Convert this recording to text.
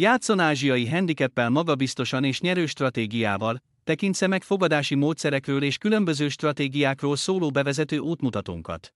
Játszon ázsiai handicappel magabiztosan és nyerő stratégiával, tekintse meg fogadási módszerekről és különböző stratégiákról szóló bevezető útmutatónkat.